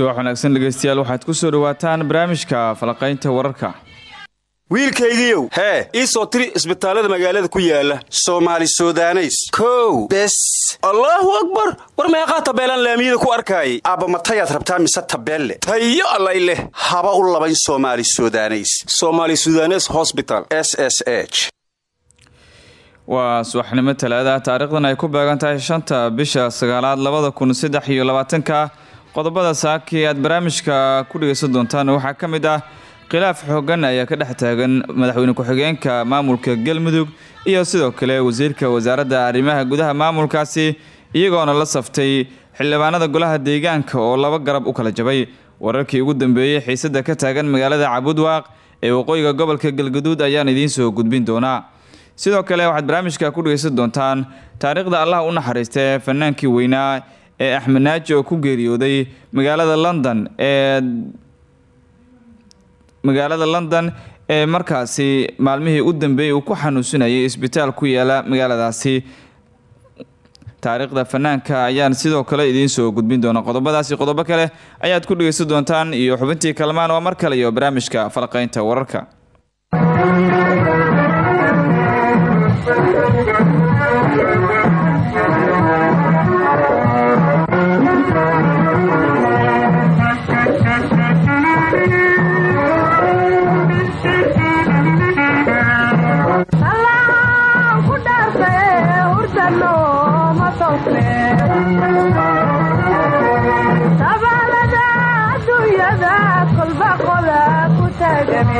subax wanaagsan dhegeystayaal waxaad ku soo dhawaataan barnaamijka falaqaynta wararka. Wiilkaygiiow hee? ii soo tiri isbitaallada magaalada ku yaalla soomaali sudaneys. Kow. Bes. Allaahu akbar! War meeqaa tabeelaan laamiyada ku arkaayay? Aabba matayaad rabtaa mise tabeelle? Tayo allay leh. Haba u labayn soomaali sudaneys. Somaali sudanes hosbital s s h. Waa subaxnimo talaada taariikhdan ay ku beegan tahay shanta bisha sagaalaad labada kun saddex iyo labaatanka qodobada saakii aad barnaamijka ku dhegeysan doontaan waxaa ka mid ah khilaaf xoogan ayaa ka dhex taagan madaxweyne ku-xigeenka maamulka galmudug iyo sidoo kale wasiirka wasaaradda arrimaha gudaha maamulkaasi iyagoona la saftay xildhibaanada golaha deegaanka oo laba garab u kala jabay. Wararkii ugu dambeeyey xiisada ka taagan magaalada cabudwaaq ee waqooyiga gobolka galgaduud ayaan idiin soo gudbin doonaa. Sidoo kale waxaad barnaamijka ku dhegeysan doontaan taariikhda allah u naxariista ee fanaankii weynaa ee axmed naaji oo ku geeriyooday magaalada london ee magaalada london ee markaasi maalmihii u dambeeyey uu ku xanuunsinayay isbitaal ku yaalla magaaladaasi. Taariikhda fanaanka ayaan sidoo kale idiin soo gudbin doona qodobadaasi qodobo kale ayaad ku dhegeysan doontaan iyo xubintii kalmaan oo mar kale iyo barnaamijka falaqaynta wararka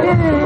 weli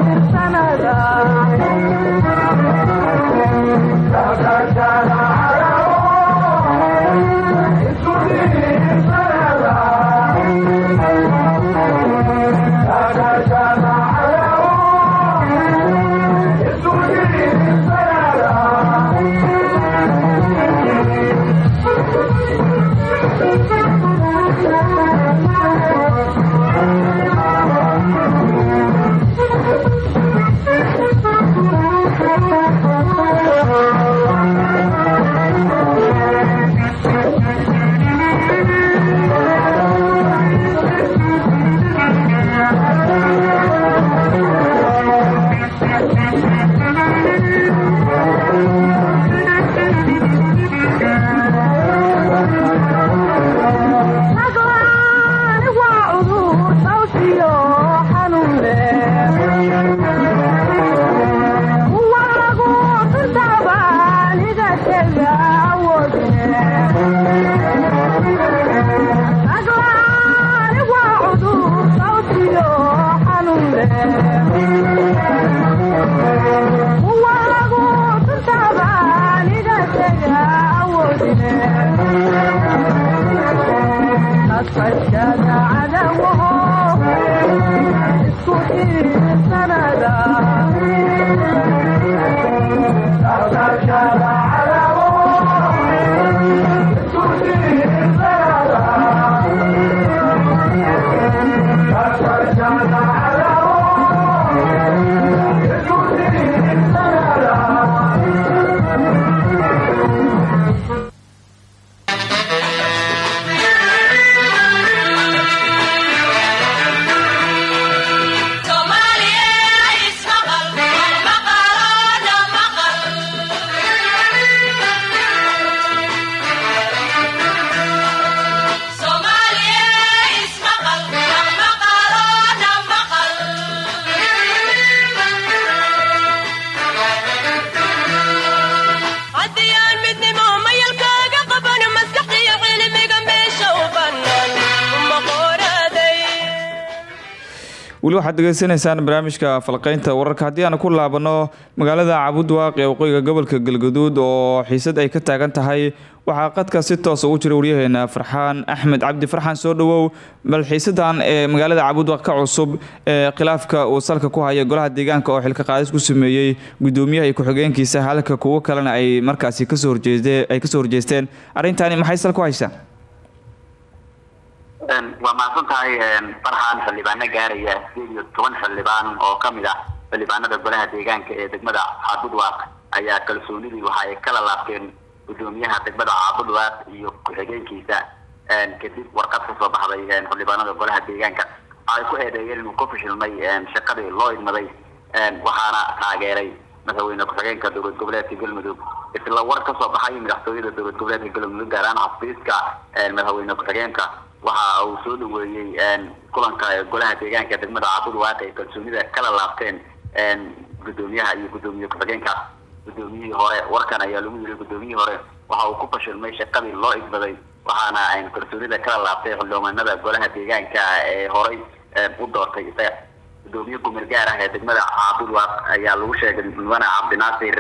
waxaad degeysanaysaan barnaamijka falqeynta wararka. Haddii aan ku laabano magaalada cabudwaaq ee waqooyiga gobolka galgaduud oo xiisad ay ka taagan tahay waxaa qadka si toosa ugu jira waryaheena farxaan axmed. Cabdi farxaan soo dhawow bal xiisadan ee magaalada cabudwaaq ka cusub ee khilaafka uu salka ku haya golaha deegaanka oo xilka qaadis ku sameeyey gudoomiyaha iyo ku-xigeenkiisa halka kuwo kalena ay markaasi ka soo horjeesteen. Arrintani maxay sal ku haysaa waa mahadsan tahay farxan xildhibaano gaaraya sideed iyo toban xildhibaan oo ka mid ah xildhibaanada golaha deegaanka ee degmada caabudwaaq ayaa kalsoonidii waxa ay kala laabteen gudoomiyaha degmada caabudwaaq iyo ku-xigeenkiisa kadib warqad ka soo baxday xildhibaanada golaha deegaanka. Waxay ku eedeeyeen inuu ku fashilmay shaqadii loo idmaday waxaana taageeray madaxweyne ku-xigeenka dowlad goboleedka galmudug. Isla war ka soo baxay madaxtooyada dowlad goboleedka galmudug gaar ahaan xafiiska madaxweyne ku-xigeenka waxa uu soo dhaweeyey kulanka golaha deegaanka degmada caabudwaaq ay kalsoonida kala laabteen gudoomiyaha iyo gudoomiye ku-xigeenka gudoomiyihii hore warkan ayaa lagu yiri gudoomiyihii hore. Waxa uu ku fashilmay shaqadii loo igbaday waxaana kalsoonida kala laabtay xildhibaanada golaha deegaanka ee horay u doortay. Isaga gudoomiye gaar ah ee degmada caabudwaaq ayaa lagu sheegay mudane cabdinaasir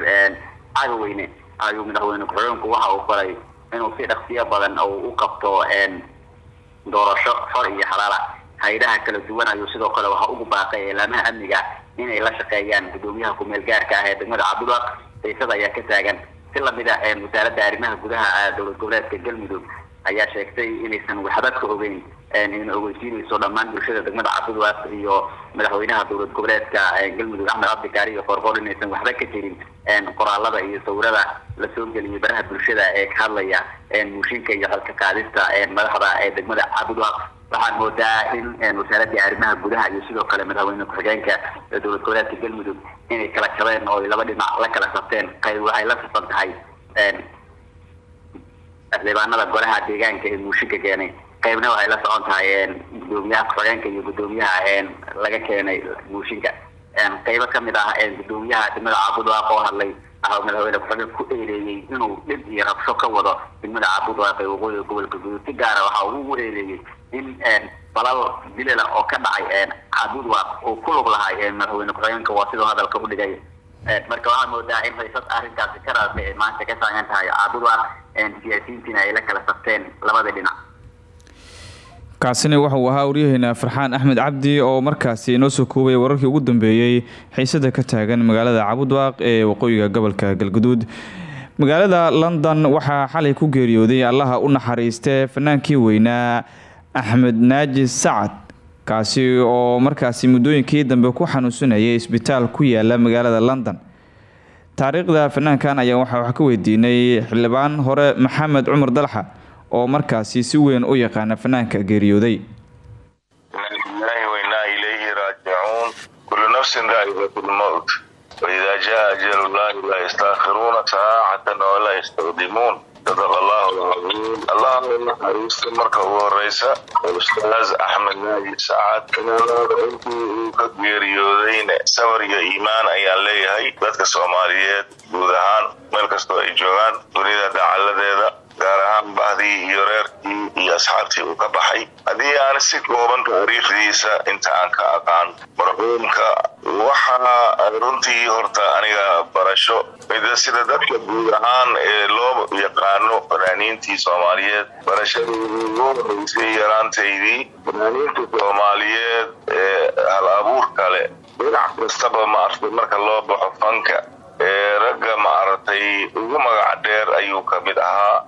cagaweyne ayuu madaxweyne ku-xigeenku waxa uu faray inuu si dhaqsiyo badan uu u qabto doorasho xor iyo xalaala. Hay'adaha kala duwan ayuu sidoo kale waxa ugu baaqay eelaamaha amniga inay la shaqeeyaan gudoomiyaha ku-meel gaarka ah ee degmada cabdulwaaq xiisada ayaa ka taagan. Si la mid ah wasaaradda arrimaha gudaha dowlad goboleedka galmudug ayaa sheegtay inaysan waxba ka ogeyn ina ogeysiinayso dhammaan bulshada degmada cabdulwaaq iyo madaxweynaha dowlad goboleedka galmudug axmed cabdikaari iyo qorqor inaysan waxba ka jirin qoraalada iyo sawirada la soo geliyay baraha bulshada ee ka hadlaya muushinka iyo xalka qaadista madaxda ee degmada cabudwaaq waxaan moodaa in wasaaradii arrimaha gudaha iyo sidoo kale madaxweyne ku-xigeenka ee dowlad goboleedka galmudug inay kala jabeen oo ay laba dhinac la kala sabteen waxay la safan tahay xildhibaanada golaha deegaanka ee muushinka keenay qaybna waxay la socon tahay gudoomiyaha ku-xigeenka iyo gudoomiyaha laga keenay muushinka qaybo ka mid ah gudoomiyaha degmada caabudwaaq oo hadlay madaxweyne ku-xigeen ku eedeeyey inuu dhib iyo rabsho ka wado degmada caabudwaaq ee waqooyiga gobolka guduud si gaara waxa uu ugu eedeeyey in balal dilala oo ka dhacay caabudwaaq uu ku lug lahay madaxweyne ku-xigeenka waa siduu hadalka u dhigay marka waxaa moodaa in haysad arrinkaasi ka ay maanta ka taagan tahay caabudwaaq siyaasiyiintiina ay la kala safteen labada dhinac. Kaasina waxauu ahaa waryaheena farxaan axmed cabdi oo markaasi inoo soo koobaya wararkii ugu dambeeyey xiisada ka taagan magaalada cabudwaaq ee waqooyiga gobolka galguduud. Magaalada london waxaa xalay ku geeriyooday allaha u naxariistee fanaankii weynaa axmed naaji sacad kaasi oo markaasi muddooyinkii dambe ku xanuunsanayay isbitaal ku yaalla magaalada london. Taariikhda fanaankan ayaa waxaa wax ka weydiinay xildhibaan hore maxamed cumar dalxa oo markaasi si weyn u yaqaana fanaanka geeriyooday. Ilahi sadaqa allahu alcaiim allah naxariista marka ugu horeysa ustaaz axmed naaji sacad intii uu ka geeriyoodayna sabar iyo iimaan ayaan leeyahay dadka soomaaliyeed guud ahaan meel kastoo ay joogaan dunida dacaladeeda gaar ahaan bahdii iyo reerkii iyo asxaabtii uu ka baxay. Haddii aan si kooban taariikhdiisa inta aan ka aqaan marxuumka waxaa runtii horta aniga barasho mida sida dadka guud ahaan ee loo yaqaano fanaaniintii soomaaliyeed. Barashadii ugu horeysay yaraantaydii fanaaniinta soomaaliyeed ee hal abuur kale dhinac kastaba maartay marka loo baxo fanka ee ragga maaragtay ugu magac dheer ayuu ka mid ahaa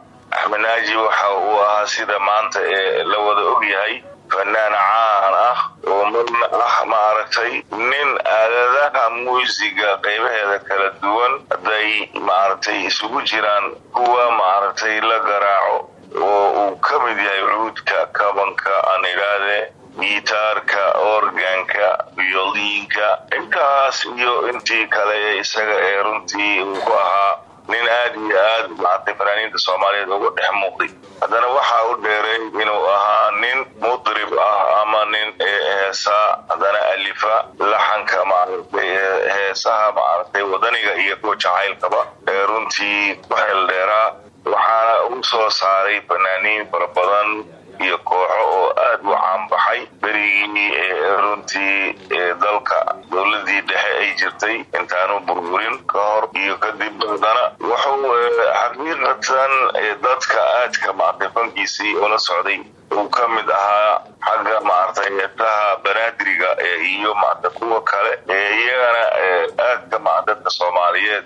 axmed naaji waxa uu ahaa sida maanta ee la wada ogyahay fanaan caan ah oo marna ah maaragtay nin aadadaha muusiga qaybaheeda kala duwan. Hadday maaragtay isugu jiraan kuwa maaragtay la garaaco oo uu ka mid yahay cuudka kabanka aan idhaahde gitaarka organka violiinka intaas iyo intii kale isaga ee runtii uu ku ahaa nin aad iyo aad maartay fanaaniinta soomaaliyeed ugu dhex muuqday. Haddana waxaa u dheeray inuu ahaa nin mutrib ah ama nin heesaa haddana alifa laxanka maaragtay heesaha maaragtay wadaniga iyo kuwa jacaylkaba. Ee runtii ku xeel dheeraa waxaana u soo saaray fanaaniin fara badan iyo kooxo oo aad u caanbaxay berigii runtii dalka. Dowladii dhexe ay jirtay intaanu burburin ka hor iyo kadib haddana wuxuu xaqiiqatan dadka aadka maartay fankiisii ula socday. Uu ka mid ahaa xagga maaragtay heesaha banaadiriga iyo maarta kuwa kale iyagana aadka ma dadka soomaaliyeed.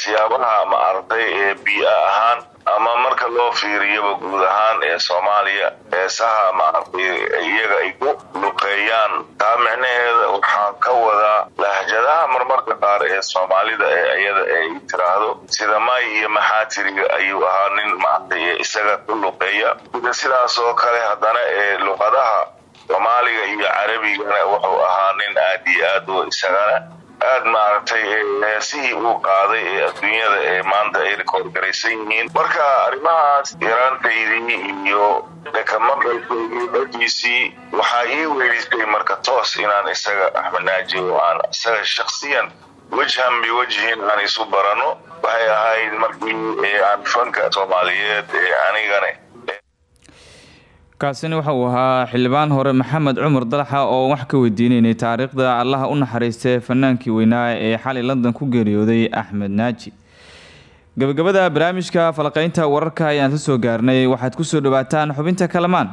Siyaabaha maaragtay ee biia ahaan ama marka loo fiiriyaba guud ahaan ee soomaaliya heesaha maaragtay iyaga ay ku luqeeyaan taa micnaheeda waxaan ka wadaa lahjadaha marmarka qaar ee soomaalida ee iyada ay tiraahdo sida may iyo maxaatiriga ayuu ahaa nin maaragtay isaga ku luqeeya. Sida sidaas oo kale haddana ee luqadaha soomaaliga iyo carabigana wuxuu ahaa nin aad iyo aad oo isagana aad maaragtay heesihii uu qaaday ee adduunyada ee maanta ay rikoorgaraysan yihiin. Marka arrimahaas yaraantaydii iyo dhakamaqalkaygii dhagiisii waxaa ii weelisay marka toos inaan isaga axmed naaji oo aan isaga shaksiyan wejhan biwajhin aan isu barano. Waxay ahayd markii aan fanka soomaaliyeed ee anigane kaasina waxa uu ahaa xildhibaan hore maxamed cumar dalaxa oo wax ka weydiinaynay taariikhda allaha u naxariistay fanaankii weynaa ee xalay london ku geeriyooday axmed naaji gabagabada barnaamijka falaqaynta wararka ayaan soo gaarnay. Waxaad ku soo dhawaataan xubinta kalamaan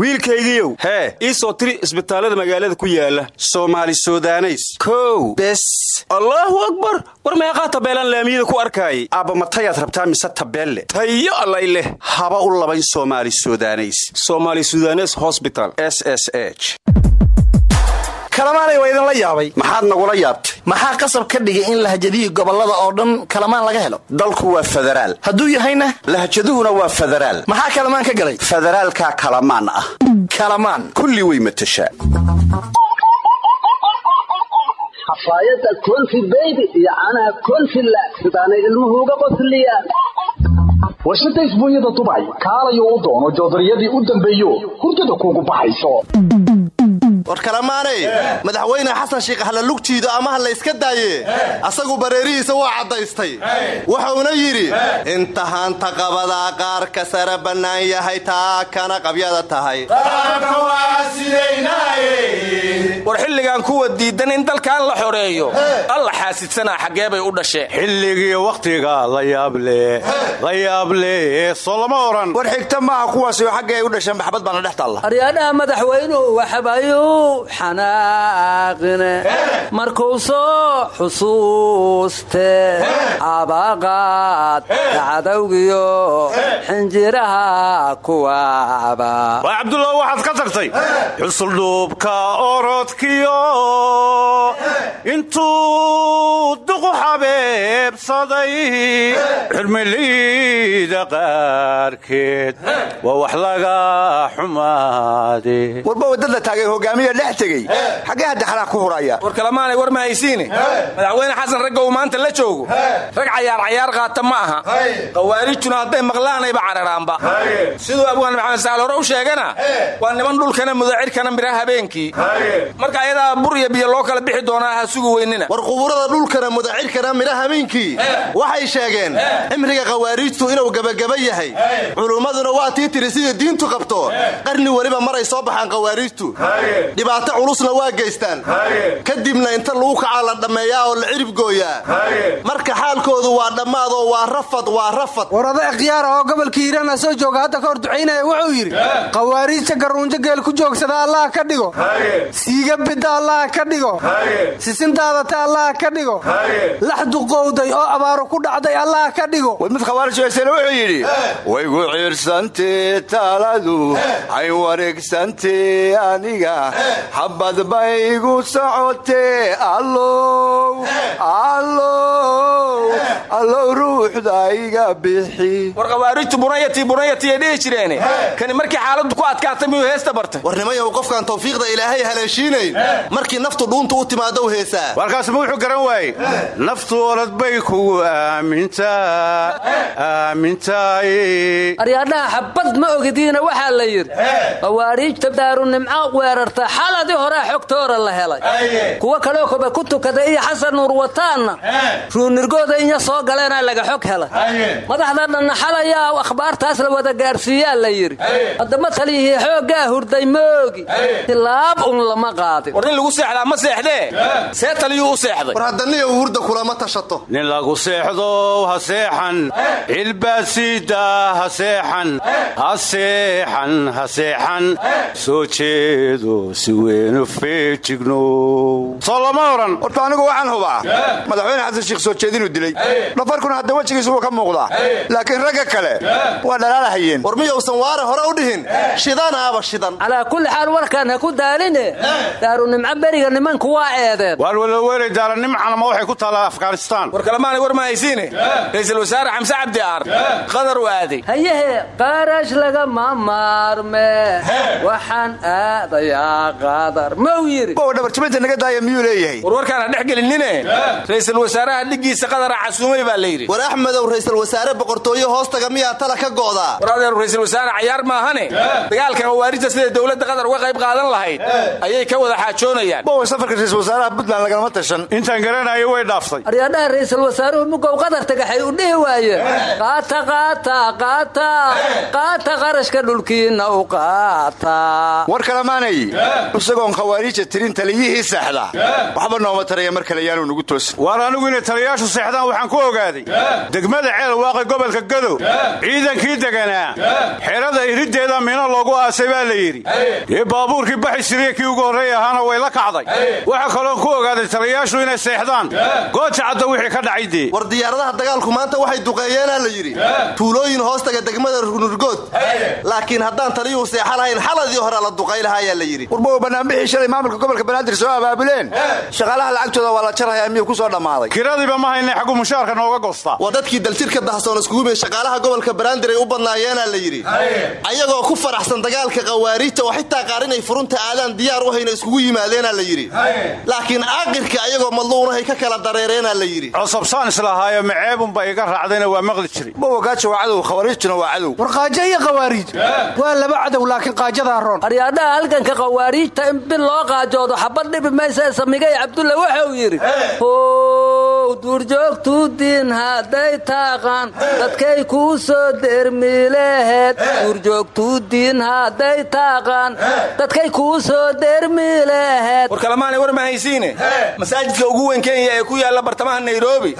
wiilkaygiiow hee ii soo tiri isbitaallada magaalada ku yaalla soomaali sudaneys. Kow. Bes. Allaahu akbar. War meeqaa tabeelaan laamiyada ku arkaayay aabba matayaad rabtaa mise tabeelle? Tayo allay leh haba u labayn soomaali sudaneys. Somaali sudanes hosbital s s h kalamaanay waa idinla yaabay. Maxaad nagula yaabtay. Maxaa qasab ka dhigay in lahjadihii gobollada oo dhan kalamaan laga helo? Dalku waa federaal. Hadduu yahayna? Lahjaduhuna waa federaal. Maxaa kalamaan ka galay? Federaalkaa kalamaan ah. Kalamaan. Kulli way matashaa xafaayadda konfi beybi iyo caanaha konfi laag. Sidaanay ilmuhu uga qosliyaan warshada isbuunyada dubay kaalayo u doono joodariyadii u dambeeyo. Hurdada kuugu baxayso war kalemaanay madaxweyne xasan sheikh hala lugjiido ama ha la yska daaye asagu bareerihiisa waa caddaystay. Wuxuuna yidhi inta haanta qabadaa qaarka sare bannaan yahay taa kana qabyada tahay. War xilligan kuwa diidan in dalkan la xoreeyo. Alla xaasidsanaa xaggee bay u dhasheen xilligii wakhtiga la yaable la yaable soo lama oran. War xigta maaha kuwaasoo xagga ay u dhasheen maxbad baana dhex taalla aryaadhaha madaxweynuhu xanaaqine markuu soo xusuuste abaqaad cadowgiyo xinjiraha kuwaaba waa cabdullah waxaad ka tagtay xusuldhuubka orodkiyo intuu duqu xabeebsaday xurmiliyda qaarkeed waa wax laga xumaade hogaamiya dhex tegey. Xaggee hadda xanaaq ku huraya war kalemaanay war ma haysiine madaxweyne xasan ragga uu maanta la joogo. Rag cayaar cayaar qaata ma aha. Khawaarijtuna hadday maqlaanayba cararaanba. Siduu abwaan maxamed saal hore u sheegana waa niman dhulkana mudacirkana midha habeenkii. Marka ayadaa bur iyo biyo loo kala bixi doonaa ha sugu weynina. War quburada dhulkana mudacirkana midha habeenkii. Waxay sheegeen cimriga khawaariijtu inuu gebagaba yahay. Culummaduna waa tii tiri sidai diintu qabto. Qarni weliba maray soo baxaan khawaariijtu dhibaato culusna waa geystaan. Kadibna inta lagu kacaa la dhammeeyaa oo la cirib gooyaa. Marka xaalkoodu waa dhammaadoo waa rafad waa rafad. War oday khiyaara oo gobolka hiiraan soo jooga hadda ka hor ducaynaya wuxuu yidhi khawaariijta garuunjo geel ku joogsada allah ka dhigo. Siiga bidda allah ka dhigo. Sisin daadata allah ka dhigo. Lax duqowday oo abaaru ku dhacday allah ka dhigo. Mid khawaarij weysana wuxuu yidhi waygu ciirsantee taaladu hay wareegsantee aniga xabad baygu socotee allow allow allow ruuxda iga bixi war khawaarijtu bunayati bunayatiyay dhihi jireene kani markii xaaladdu ku adkaatay miyuu heesta bartay? War nimayow qofkaan tawfiiqda ilaahay haleeshiinayn markii naftu dhuunta u timaado u heesaa. Warkaas ma wuxuu garan waaye naftu orad bay kugu aamintaa aamintaaye aryaadhaha xabad ma ogidiina waxaa la yidhi. Khawaariijta daarunimco weerarta xaladii horea xogtoora la helay. Kuwo kaleo koba ku tukaday iyo xasan nuur wataanna. Ruunirgooda inya soo galeenaa laga xog helay. Madaxda dhanna xalayaa akhbaartaas la wada gaarsiiyaa la yidhi. Haddama taliyihii xooggaa hurday moogi. Tilaab un lama qaadin. War nin lagu seexdaa ma seexdee? See taliyuu u seexday. War haddaniyo hurda kulama tashato. Nin lagu seexdo ha seexan. Siidaa ha seexan. Ha seexan ha seexan. Soo jeedo si weynu feejigno soo lama oran horta anigu waxaan hubaa. Madaxweyne xasan sheikh soo jeedinuu dilay. Dhafarkuna hadda wejigiisu wuu ka muuqdaa. Laakiin ragga kale waa dhalaalahayeen war miyousan waare hore u dhihin? Shidanaaba shidan calaa kulli xaal warkaan ha ku daaline. Daarunimco beriga nimanku waa eedeen. Waar walaweelay daaranimcana ma waxay ku taallaa afghanistaan war kalemaanay war ma haysiine? Ra'iisul wasaare xamse cabdi aar. Qadar u aaday. Hayehe qaarash lagama maarme. Waxaan aadayaa qadar mau yidhi bow dhabarjimanta naga daaya miyuu leeyahay? War warkaan ha dhex gelinine? Ra'iisul wasaaraha dhiggiisa qadara casuumay baa la yidhi. War axmedow ra'iisul wasaare boqortooyo hoostaga miyaa tala ka go'daa war adeer ra'iisul wasaare cayaar maahane? Dagaalka khawaarijta siday dowladda qatar uga qayb qaadan lahayd? Ayay ka wada xaajoonayaan. Bow safarka ra'iisul wasaaraha puntland lagalama tashan. Intaan garanayo way dhaaftay. Aryaadhaha ra'iisul wasaaruhu mugow qadar tagaxay u dhihi waayeen qaata qaata qaata. Qaata qarashka dhulkiinna u qaata. War kalamaanay isagoon khawaariija tirin taliyihii seexda waxba nooma taraya mar kale yaanu nugu toosin. Waar anigu inay taliyayaashu seexdaan waxaan ku ogaaday. Degmada ceel waaqi gobolka gadow. Ciidankii deganaa. Xerada iriddeeda miino loogu aasay baa la yidhi. Dee baabuurkii baxi siriya kii ugu horreey ahaana way la kacday. Waxaa kaloon ku ogaaday taliyayaashu inay seexdaan. Cadda wixii ka dhacay dee. War diyaaradaha dagaalku maanta waxay duqeeyeenaa la yidhi. Tuulooyin hoostaga degmada nurgood laakiin haddaan taliyuhu seexa lahayn xaladii hore la duqay lahayaa la yidhi warbow banaanbixii shalay maamulka gobolka banaadir soo abaabuleen. Shaqaalaha lacagtooda waa la jarhayaa miyuu ku soo dhammaaday kiradiiba ma haynay xaggu mushaarka nooga goostaa waa dadkii daljirka dahsoon iskugume shaqaalaha gobolka banaadir ay u badnaayeenaa la yidhi. Ayagoo ku faraxsan dagaalka khawaariijta oo xitaa qaar inay furunta aadaan diyaar u isku iskugu yimaadeenaa la yidhi. Laakiin aaqirka ayagoo madluunahay ka kala dareereenaa la yidhi. Cosabsaan islahaayo maceebunba iga raacdayna waa maqli jiri. Bawagaajo waa cadow. Khawariijtuna waa cadow. War qaajo iyo khawaariij waa laba cadow laakiin qaajadaa roon khawaariijta in bil loo qaajoodo xabad dhibi maysa samigay cabdulle wuxuu yidhi how duurjoogtuu diin hadday taaqaan dadkay kuu soo dermiileheed duurjoogtuu diin hadday taaqaan dadkay kuu soo dermiileheed war kalamaanay war ma haysiine? Masaajidka ugu weyn kenya ee ku yaalla bartamaha nairobi.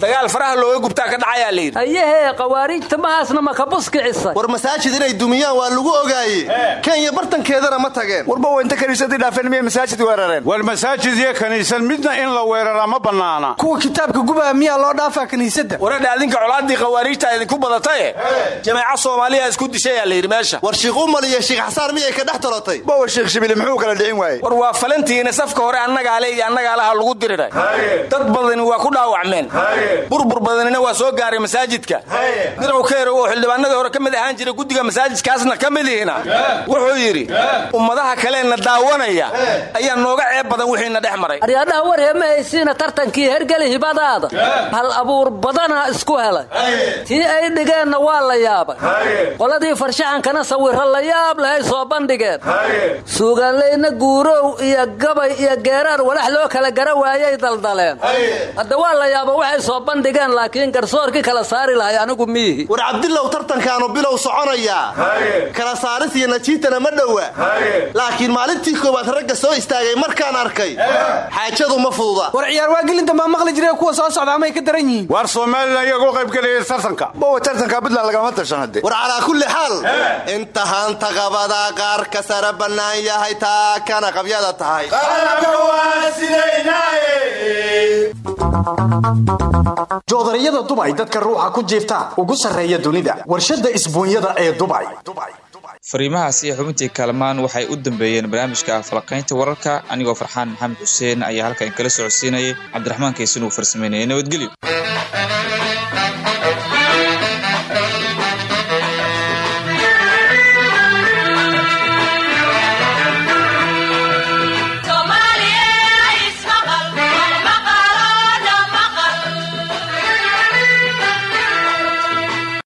Dagaal faraha looga gubtaa ka dhacayaa layidhi ayahee khawaariijta mahaasna ma ka buskicisay? War masaajid inay dumiyaan waa lagu ogaaye kenya bartankeedana ma tageen warba waynta kaniisadii dhaafeen miyay masaajid weerareen. War masaajid iyo kaniisad midna in la weeraraa ma bannaana. Kuwa kitaabka gubaa miyaa loo dhaafaa kiniisadda waradha adinka colaaddii khawaariijta idinku badataye? Jamaaca soomaaliya isku dishayaa layidhi meesha. War shiikh umal iyo shiikh miyay ka dhex tolotay bawa sheekh shibili muxuu kala dhicin waaye war waa falantiina safka hore annagaale iyo annagaalaha lagu diriray. Dad badani waa ku dhaawacmeen. Burbur badanina waa soo gaaray masaajidka. Mirow keerow oo xildhibaanadii hore ka mid ahaan jiray guddiga masaajidkaasna ka mid ihina. Wuxuu yidhi ummadaha kaleenna daawanaya ayaa nooga ceeb badan wixiina dhex maray. Aryaadhaha warhee ma haysiina tartankii hergeli hibadaada. Hal abuur badana isku helay. Tii ay dhigeenna waa la yaabay. Qoladii farshaxankana sawirro la yaab lehay soo bandhigeen. Suugaanlayna guurow iyo gabay iyo geeraar walax loo kala gara waayay daldaleen. Hadda waa la yaaba waxay soo bandhigeen laakiin garsoorkii kala saari lahay anigu miihi. War cabdilow tartankaanu bilow soconayaa. Kala saaris iyo najiitana ma dhowa. Laakiin maalintii koowaad ragga soo istaagay markaan arkay. Xaajadu ma fududa war ciyaar waa gelinta maa maqli jire kuwa soo socda amay ka daran yihiin? Waar somalilan iyagoo qaybgelaya tartanka. Bawa tartanka puntland lagama tashan hadde. War calaa kulli xaal. Inta hanta qabadaa qaar ka sara bannaan yahay taa kana qabyada tahay. Joodariyada dubay dadka ruuxa ku jiifta. Ugu sarreeya dunida. Warshadda isbuunyada ee dubay fariimahaasi xubintii kaalmaan waxay u dambeeyeen barnaamijka falaqaynta wararka. Anigoo farxaan maxamed xuseen ayaa halkan kala socodsiinayay. Cabdiraxmaan kaysan uu farsameynaya nabadgelyo